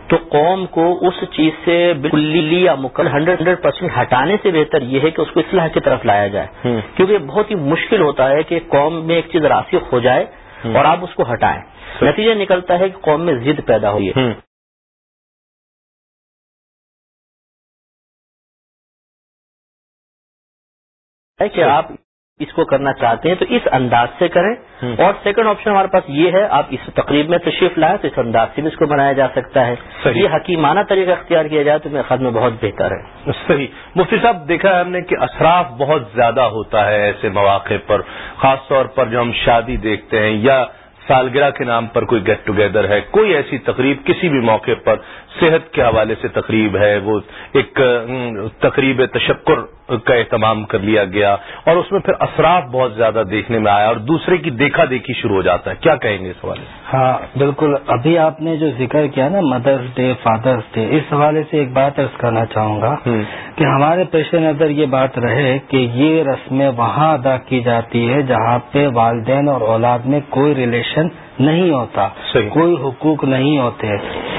تو قوم کو اس چیز سے بالکل یا مکمل ہنڈریڈ ہنڈریڈ پرسینٹ ہٹانے سے بہتر یہ ہے کہ اس کو اصلاح کی طرف لایا جائے۔ کیونکہ بہت ہی مشکل ہوتا ہے کہ قوم میں ایک چیز راسخ ہو جائے اور آپ اس کو ہٹائیں۔ نتیجہ نکلتا ہے کہ قوم میں ضد پیدا ہوئی ہے کہ آپ اس کو کرنا چاہتے ہیں تو اس انداز سے کریں۔ اور سیکنڈ آپشن ہمارے پاس یہ ہے آپ اس تقریب میں تشریف لائیں تو اس انداز سے بھی اس کو بنایا جا سکتا ہے۔ یہ حکیمانہ طریقہ اختیار کیا جائے تو میرے خد میں بہت بہتر ہے۔ صحیح۔ مفتی صاحب دیکھا ہے ہم نے کہ اثراف بہت زیادہ ہوتا ہے ایسے مواقع پر خاص طور پر جو ہم شادی دیکھتے ہیں یا سالگرہ کے نام پر کوئی گیٹ ٹوگیدر ہے کوئی ایسی تقریب کسی بھی موقع پر صحت کے حوالے سے تقریب ہے وہ ایک تقریب تشکر کا اہتمام کر لیا گیا اور اس میں پھر اثرات بہت زیادہ دیکھنے میں آیا اور دوسرے کی دیکھا دیکھی شروع ہو جاتا ہے۔ کیا کہیں گے اس حوالے سے؟ ہاں بالکل۔ ابھی آپ نے جو ذکر کیا نا مدرس ڈے فادرس ڈے اس حوالے سے ایک بات ارض کرنا چاہوں گا کہ ہمارے پیش نظر یہ بات رہے کہ یہ رسمیں وہاں ادا کی جاتی ہے جہاں پہ والدین اور اولاد میں کوئی ریلیشن نہیں ہوتا کوئی حقوق نہیں ہوتے۔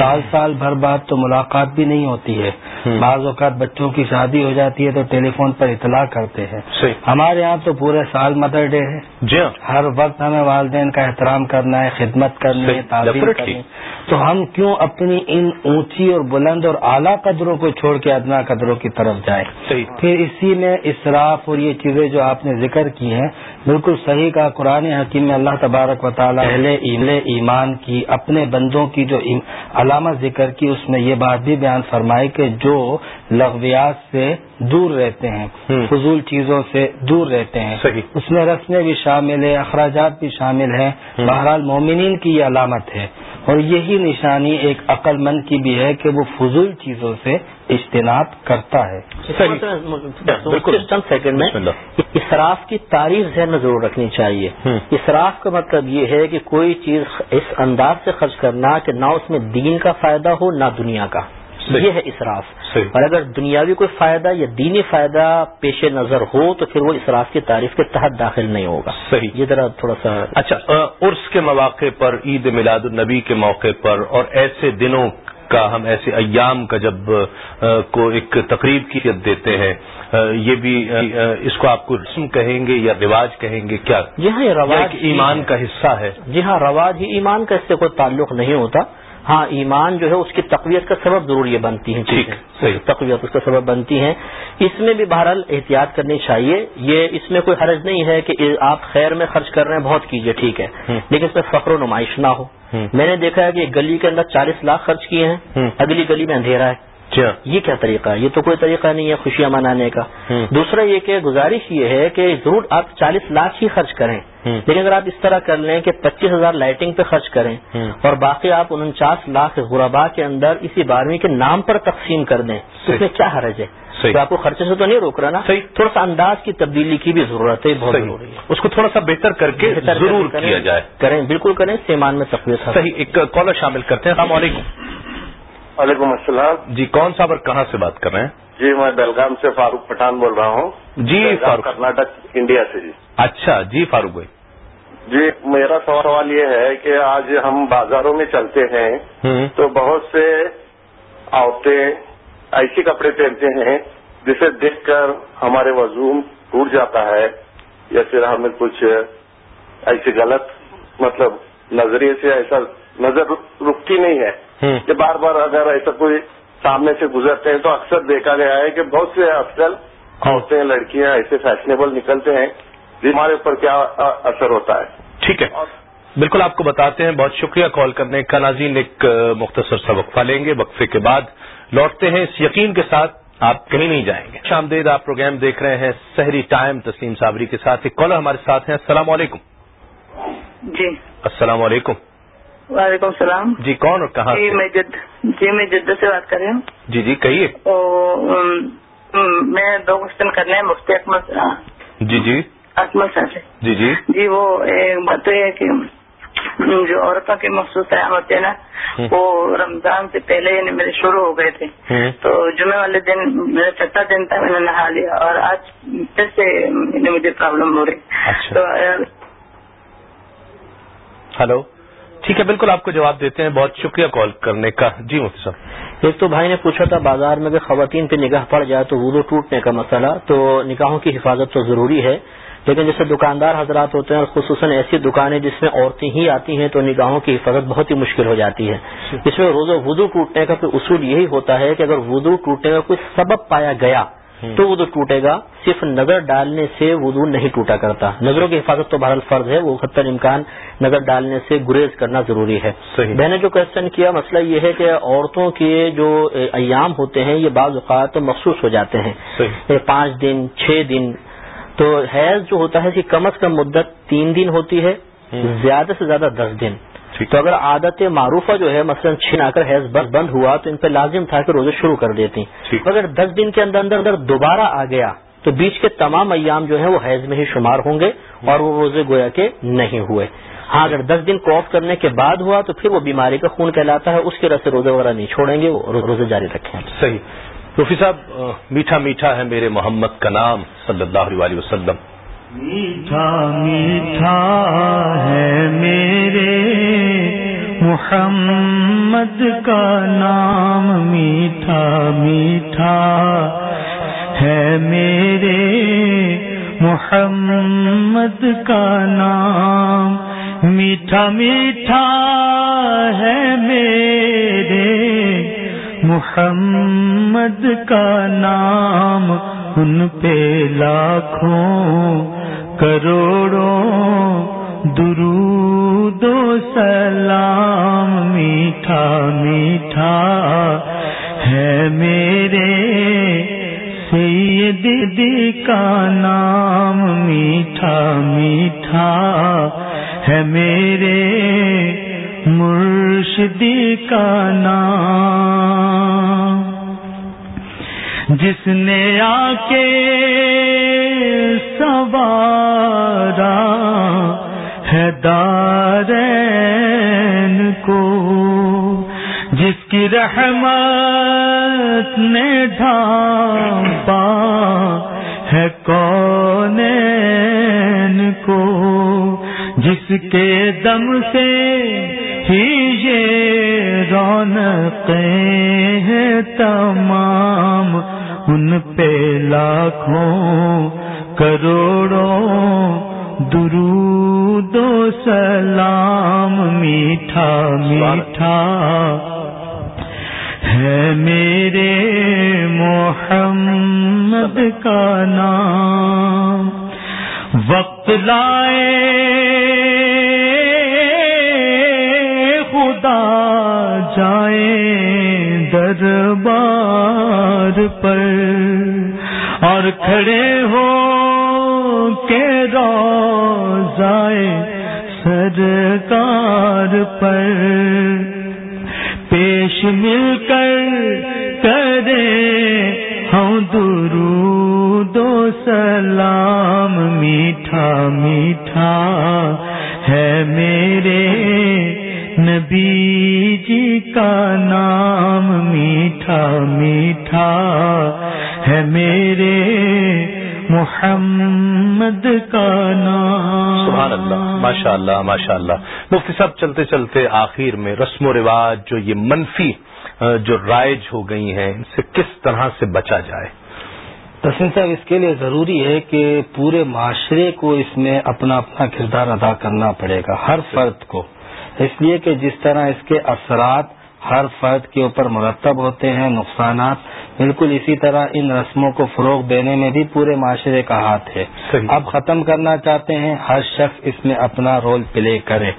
سال سال بھر بعد تو ملاقات بھی نہیں ہوتی ہے۔ بعض اوقات بچوں کی شادی ہو جاتی ہے تو ٹیلی فون پر اطلاع کرتے ہیں۔ ہمارے یہاں تو پورے سال مدر ڈے ہے۔ جی ہاں۔ ہر وقت ہمیں والدین کا احترام کرنا ہے خدمت کرنی ہے تعلیم کرنی تو ہم کیوں اپنی ان اونچی اور بلند اور اعلیٰ قدروں کو چھوڑ کے ادنا قدروں کی طرف جائیں؟ پھر اسی میں اسراف اور یہ چیزیں جو آپ نے ذکر کی ہیں بالکل صحیح کا قرآن حکیم میں اللہ تبارک و تعالیٰ اہل ایمان کی اپنے بندوں کی جو علامت ذکر کی اس میں یہ بات بھی بیان فرمائی کہ جو لغویات سے دور رہتے ہیں فضول چیزوں سے دور رہتے ہیں۔ اس میں رسمیں بھی شامل ہیں اخراجات بھی شامل ہیں۔ بہرحال مومنین کی یہ علامت ہے۔ اور یہی نشانی ایک عقل مند کی بھی ہے کہ وہ فضول چیزوں سے اجتناب کرتا ہے۔ چند سیکنڈ میں اسراف کی تاریخ ذہن میں ضرور رکھنی چاہیے۔ اسراف کا مطلب یہ ہے کہ کوئی چیز اس انداز سے خرچ کرنا کہ نہ اس میں دین کا فائدہ ہو نہ دنیا کا۔ یہ ہے اسراف. اور اگر دنیاوی کوئی فائدہ یا دینی فائدہ پیش نظر ہو تو پھر وہ اسراف کی تعریف کے تحت داخل نہیں ہوگا. صحیح. یہ ذرا تھوڑا سا اچھا عرس کے مواقع پر عید میلاد النبی کے موقع پر اور ایسے دنوں کا ہم ایسے ایام کا جب کو ایک تقریب کی دیتے ہیں یہ بھی اس کو آپ کو رسم کہیں گے یا رواج کہیں گے کیا؟ جی ہاں یہ رواج ایمان کا حصہ ہے؟ جی ہاں رواج ہی ایمان کا اس سے کوئی تعلق نہیں ہوتا ہاں ایمان جو ہے اس کی تقویت کا سبب ضرور یہ بنتی ہیں ٹھیک ہے تقویت اس کا سبب بنتی ہیں۔ اس میں بھی بہرحال احتیاط کرنی چاہیے۔ یہ اس میں کوئی حرج نہیں ہے کہ آپ خیر میں خرچ کر رہے ہیں بہت کیجیے ٹھیک ہے۔ لیکن اس میں فخر و نمائش نہ ہو۔ میں نے دیکھا ہے کہ گلی کے اندر چالیس لاکھ خرچ کیے ہیں۔ اگلی گلی میں اندھیرا ہے۔ اچھا۔ یہ کیا طریقہ ہے؟ یہ تو کوئی طریقہ نہیں ہے خوشیاں منانے کا۔ دوسرا یہ کہ گزارش یہ ہے کہ ضرور آپ چالیس لاکھ ہی خرچ کریں۔ لیکن اگر آپ اس طرح کر لیں کہ پچیس ہزار لائٹنگ پہ خرچ کریں اور باقی آپ انچاس لاکھ غربا کے اندر اسی بارہویں کے نام پر تقسیم کر دیں اس میں کیا حرج ہے؟ تو آپ کو خرچے سے تو نہیں روک رہا نا؟ تھوڑا سا انداز کی تبدیلی کی بھی ضرورت ہے بہت ضروری ہے۔ اس کو تھوڑا سا بہتر کر کے ضرور کیا جائے۔ کریں بالکل کریں سیمان میں تقویت صحیح ایک کالر شامل کرتے ہیں۔ السلام علیکم۔ وعلیکم السلام۔ جی کون صاحب اور کہاں سے بات کر رہے ہیں؟ جی میں بیلگام سے فاروق پٹھان بول رہا ہوں۔ جی فاروق۔ کرناٹک انڈیا سے جی۔ اچھا جی فاروق بھائی۔ جی میرا سوال یہ ہے کہ آج ہم بازاروں میں چلتے ہیں تو بہت سے عورتیں ایسے کپڑے پہنتے ہیں جسے دیکھ کر ہمارے وضوم ٹوٹ جاتا ہے یا پھر ہمیں کچھ ایسے غلط مطلب نظریے سے ایسا نظر رکتی نہیں ہے کہ بار بار اگر ایسا کوئی سامنے سے گزرتے ہیں تو اکثر دیکھا گیا ہے کہ بہت سے افسر عورتیں لڑکیاں ایسے فیشنیبل نکلتے ہیں ہمارے اوپر کیا اثر ہوتا ہے۔ ٹھیک ہے۔ بالکل آپ کو بتاتے ہیں بہت شکریہ کال کرنے۔ کا ناظرین ایک مختصر سا وقفہ لیں گے۔ وقفے کے بعد لوٹتے ہیں۔ اس یقین کے ساتھ آپ کہیں نہیں جائیں گے۔ شام دید آپ پروگرام دیکھ رہے ہیں سحری ٹائم تسلیم صابری کے ساتھ۔ ایک کالر ہمارے ساتھ ہیں۔ السلام علیکم۔ جی۔ السلام علیکم۔ وعلیکم السلام۔ جی کون اور کہاں جی میں جد جی میں جدہ سے بات کر رہی ہوں۔ جی جی کہیے۔ میں دو کوشچن کرنے ہیں مفتی اکمل جی جی۔ اکمل صاحب سے۔ جی جی۔ جی وہ بات یہ ہے کہ جو عورتوں کے مخصوص قیام ہوتے ہیں نا وہ رمضان سے پہلے یعنی میرے شروع ہو گئے تھے۔ تو جمعے والے دن میرا چھٹا دن تھا میں نے نہا لیا اور آج پھر سے مجھے پرابلم ہو رہی۔ تو ہلو۔ ٹھیک ہے بالکل آپ کو جواب دیتے ہیں۔ بہت شکریہ کال کرنے کا۔ جی مفتی صاحب۔ ایک تو بھائی نے پوچھا تھا بازار میں اگر خواتین پہ نگاہ پڑ جائے تو وضو ٹوٹنے کا مسئلہ تو نکاحوں کی حفاظت تو ضروری ہے۔ لیکن جیسے دکاندار حضرات ہوتے ہیں اور خصوصاً ایسی دکانیں جس میں عورتیں ہی آتی ہیں تو نگاہوں کی حفاظت بہت ہی مشکل ہو جاتی ہے۔ اس میں روز وضو ٹوٹنے کا کوئی اصول یہی ہوتا ہے کہ اگر وضو ٹوٹنے کا کوئی سبب پایا گیا تو وضو ٹوٹے گا۔ صرف نظر ڈالنے سے وضو نہیں ٹوٹا کرتا۔ نظروں کی حفاظت تو بہرحال فرض ہے وہ خطر امکان نظر ڈالنے سے گریز کرنا ضروری ہے۔ میں نے جو کوشچن کیا مسئلہ یہ ہے کہ عورتوں کے جو ایام ہوتے ہیں یہ بعض اوقات مخصوص ہو جاتے ہیں۔ پانچ دن چھ دن۔ تو حیض جو ہوتا ہے اس کی کم از کم مدت تین دن ہوتی ہے زیادہ سے زیادہ دس دن۔ تو اگر عادت معروفہ جو ہے مثلاً چھین آ کر حیض بس بند ہوا تو ان پہ لازم تھا کہ روزے شروع کر دیتی۔ اگر دس دن کے اندر اندر دوبارہ آ گیا تو بیچ کے تمام ایام جو ہیں وہ حیض میں ہی شمار ہوں گے اور وہ روزے گویا کے نہیں ہوئے۔ ہاں اگر دس دن کوف کرنے کے بعد ہوا تو پھر وہ بیماری کا خون کہلاتا ہے اس کی وجہ سے روزے وغیرہ نہیں چھوڑیں گے وہ روزے جاری رکھیں۔ صحیح۔ روفی صاحب میٹھا میٹھا ہے میرے محمد کا نام صلی اللہ علیہ وسلم۔ میٹھا میٹھا محمد کا نام میٹھا میٹھا ہے میرے محمد کا نام میٹھا میٹھا ہے میرے محمد کا نام ان پہ لاکھوں کروڑوں درود و سلام میٹھا میٹھا ہے میرے سید دی کا نام میٹھا میٹھا ہے میرے مرشدی کا نام جس نے آ کے سوارا دارین کو، جس کی رحمت نے ڈھانپا ہے کون کو، جس کے دم سے ہی یہ رونقیں ہیں تمام، ان پہ لاکھوں کروڑوں سلام، میٹھا میٹھا۔ ہے میرے محمد کا نام۔ وقت لائے خدا جائے دربار پر۔ اور کھڑے ہو کے روزائے سرکار پر پیش مل کر کرے ہم درود و سلام، میٹھا میٹھا ہے میرے نبی جی کا نام، میٹھا میٹھا ہے میرے محمد کا نام۔ سبحان اللہ ماشاء اللہ ماشاء اللہ مفتی صاحب چلتے چلتے آخر میں رسم و رواج جو یہ منفی جو رائج ہو گئی ہیں ان سے کس طرح سے بچا جائے؟ تسین صاحب اس کے لیے ضروری ہے کہ پورے معاشرے کو اس میں اپنا اپنا کردار ادا کرنا پڑے گا ہر فرد کو۔ اس لیے کہ جس طرح اس کے اثرات ہر فرد کے اوپر مرتب ہوتے ہیں نقصانات۔ بالکل اسی طرح ان رسموں کو فروغ دینے میں بھی پورے معاشرے کا ہاتھ ہے۔ اب ختم کرنا چاہتے ہیں ہر شخص اس میں اپنا رول پلے کرے۔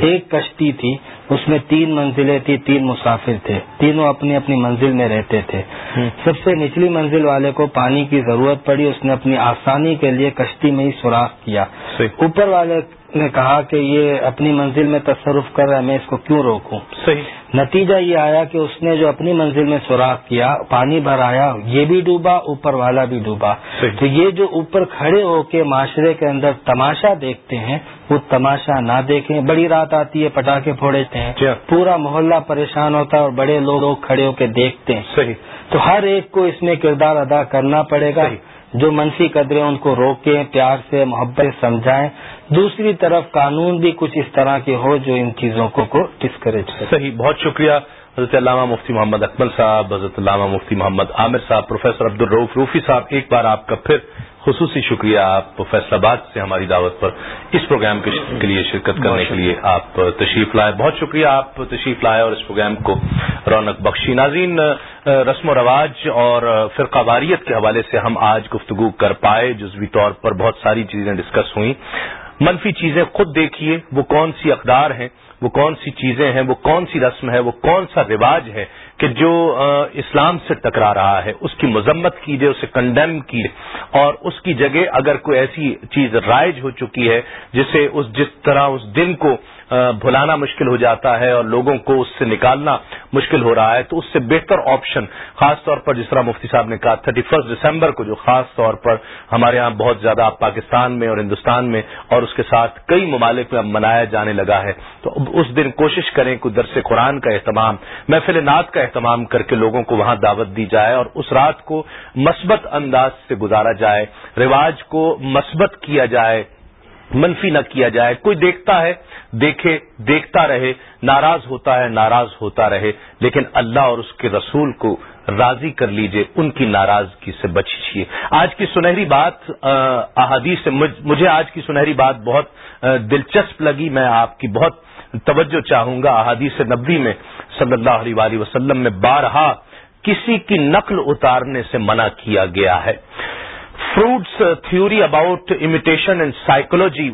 ایک کشتی تھی اس میں تین منزلیں تھی تین مسافر تھے۔ تینوں اپنی اپنی منزل میں رہتے تھے۔ سب سے نچلی منزل والے کو پانی کی ضرورت پڑی اس نے اپنی آسانی کے لیے کشتی میں ہی سوراخ کیا۔ اوپر والے نے کہا کہ یہ اپنی منزل میں تصرف کر رہا ہے میں اس کو کیوں روکوں؟ صحیح۔ نتیجہ یہ آیا کہ اس نے جو اپنی منزل میں سوراخ کیا پانی بھر آیا یہ بھی ڈوبا اوپر والا بھی ڈوبا۔ تو یہ جو اوپر کھڑے ہو کے معاشرے کے اندر تماشا دیکھتے ہیں وہ تماشا نہ دیکھیں۔ بڑی رات آتی ہے پٹاخے پھوڑتے ہیں۔ پورا محلہ پریشان ہوتا ہے اور بڑے لوگ کھڑے ہو کے دیکھتے ہیں۔ صحیح۔ تو ہر ایک کو اس میں کردار ادا کرنا پڑے گا۔ جو منفی قدرے ان کو روکیں پیار سے محبت سمجھائیں۔ دوسری طرف قانون بھی کچھ اس طرح کے ہو جو ان چیزوں کو ڈسکریج کرے۔ صحیح بہت شکریہ حضرت علامہ مفتی محمد اکمل صاحب حضرت علامہ مفتی محمد عامر صاحب پروفیسر عبد الروف روفی صاحب ایک بار آپ کا پھر خصوصی شکریہ آپ فیصلہ آباد سے ہماری دعوت پر اس پروگرام کے لیے شرکت کرنے کے لیے آپ تشریف لائے۔ بہت شکریہ آپ تشریف لائے اور اس پروگرام کو رونق بخشی۔ ناظرین رسم و رواج اور فرقہ واریت کے حوالے سے ہم آج گفتگو کر پائے جزوی طور پر بہت ساری چیزیں ڈسکس ہوئیں۔ منفی چیزیں خود دیکھیے، وہ کون سی اقدار ہیں، وہ کون سی چیزیں ہیں، وہ کون سی رسم ہے، وہ کون سا رواج ہے کہ جو اسلام سے ٹکرا رہا ہے، اس کی مذمت کیجیے اسے کنڈیم کیجیے اور اس کی جگہ اگر کوئی ایسی چیز رائج ہو چکی ہے، جسے اس جس طرح اس دن کو بھلانا مشکل ہو جاتا ہے اور لوگوں کو اس سے نکالنا مشکل ہو رہا ہے، تو اس سے بہتر آپشن خاص طور پر جس طرح مفتی صاحب نے کہا تھرٹی فرسٹ دسمبر کو جو خاص طور پر ہمارے ہاں بہت زیادہ پاکستان میں اور ہندوستان میں اور اس کے ساتھ کئی ممالک میں اب منایا جانے لگا ہے۔ تو اس دن کوشش کریں کہ درس قرآن کا اہتمام، محفل نعت کا اہتمام کر کے لوگوں کو وہاں دعوت دی جائے اور اس رات کو مثبت انداز سے گزارا جائے، رواج کو مثبت کیا جائے۔ منفی نہ کیا جائے۔ کوئی دیکھتا ہے، دیکھے، دیکھتا رہے۔ ناراض ہوتا ہے، ناراض ہوتا رہے۔ لیکن اللہ اور اس کے رسول کو راضی کر لیجیے، ان کی ناراضگی سے بچیے آج کی سنہری بات احادیث سے مجھے آج کی سنہری بات بہت دلچسپ لگی۔ میں آپ کی بہت توجہ چاہوں گا۔ احادیث نبی میں صلی اللہ علیہ وآلہ وسلم میں بارہا کسی کی نقل اتارنے سے منع کیا گیا ہے۔ Freud's theory about imitation and psychology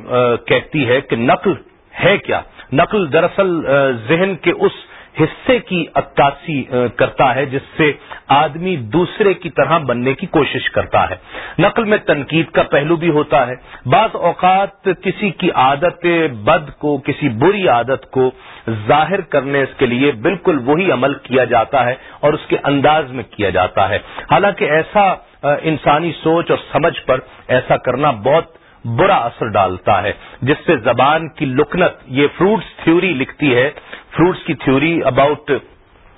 کہتی ہے کہ نقل ہے کیا نقل دراصل ذہن کے اس حصے کی عکاسی کرتا ہے جس سے آدمی دوسرے کی طرح بننے کی کوشش کرتا ہے نقل میں تنقید کا پہلو بھی ہوتا ہے بعض اوقات کسی کی عادت بد کو کسی بری عادت کو ظاہر کرنے اس کے لیے بالکل وہی عمل کیا جاتا ہے اور اس کے انداز میں کیا جاتا ہے حالانکہ ایسا انسانی سوچ اور سمجھ پر ایسا کرنا بہت برا اثر ڈالتا ہے، جس سے زبان کی لکنت، یہ فروٹس تھیوری لکھتی ہے فروٹس کی theory about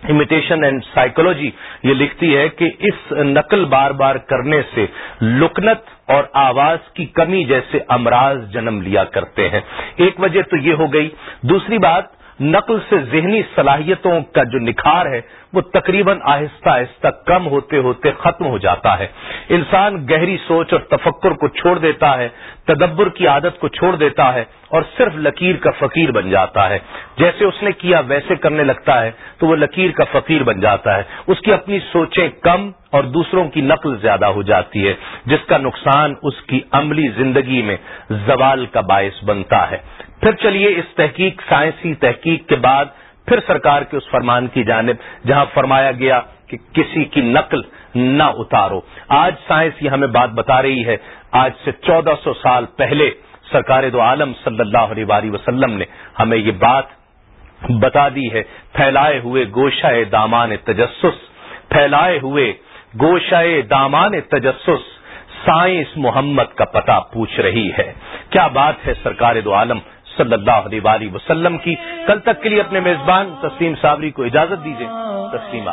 imitation and psychology یہ لکھتی ہے کہ اس نقل بار بار کرنے سے لکنت اور آواز کی کمی جیسے امراض جنم لیا کرتے ہیں۔ ایک وجہ تو یہ ہو گئی۔ دوسری بات نقل سے ذہنی صلاحیتوں کا جو نکھار ہے، وہ تقریباً آہستہ آہستہ کم ہوتے ہوتے ختم ہو جاتا ہے۔ انسان گہری سوچ اور تفکر کو چھوڑ دیتا ہے، تدبر کی عادت کو چھوڑ دیتا ہے۔ اور صرف لکیر کا فقیر بن جاتا ہے۔ جیسے اس نے کیا، ویسے کرنے لگتا ہے، تو وہ لکیر کا فقیر بن جاتا ہے۔ اس کی اپنی سوچیں کم اور دوسروں کی نقل زیادہ ہو جاتی ہے، جس کا نقصان اس کی عملی زندگی میں زوال کا باعث بنتا ہے۔ پھر چلیے اس تحقیق، سائنسی تحقیق کے بعد پھر سرکار کے اس فرمان کی جانب، جہاں فرمایا گیا کہ کسی کی نقل نہ اتارو۔ آج سائنس یہ ہمیں بات بتا رہی ہے، آج سے چودہ سو سال پہلے سرکار دو عالم صلی اللہ علیہ وسلم نے ہمیں یہ بات بتا دی ہے۔ پھیلائے ہوئے گوشہ دامان تجسس، پھیلائے ہوئے گوشہ دامان تجسس سائنس محمد کا پتہ پوچھ رہی ہے۔ کیا بات ہے سرکار دو عالم صلی اللہ علیہ وآلہ وسلم کی؟ کل تک کے لیے اپنے میزبان تسلیم صابری کو اجازت دیجیے تسلیم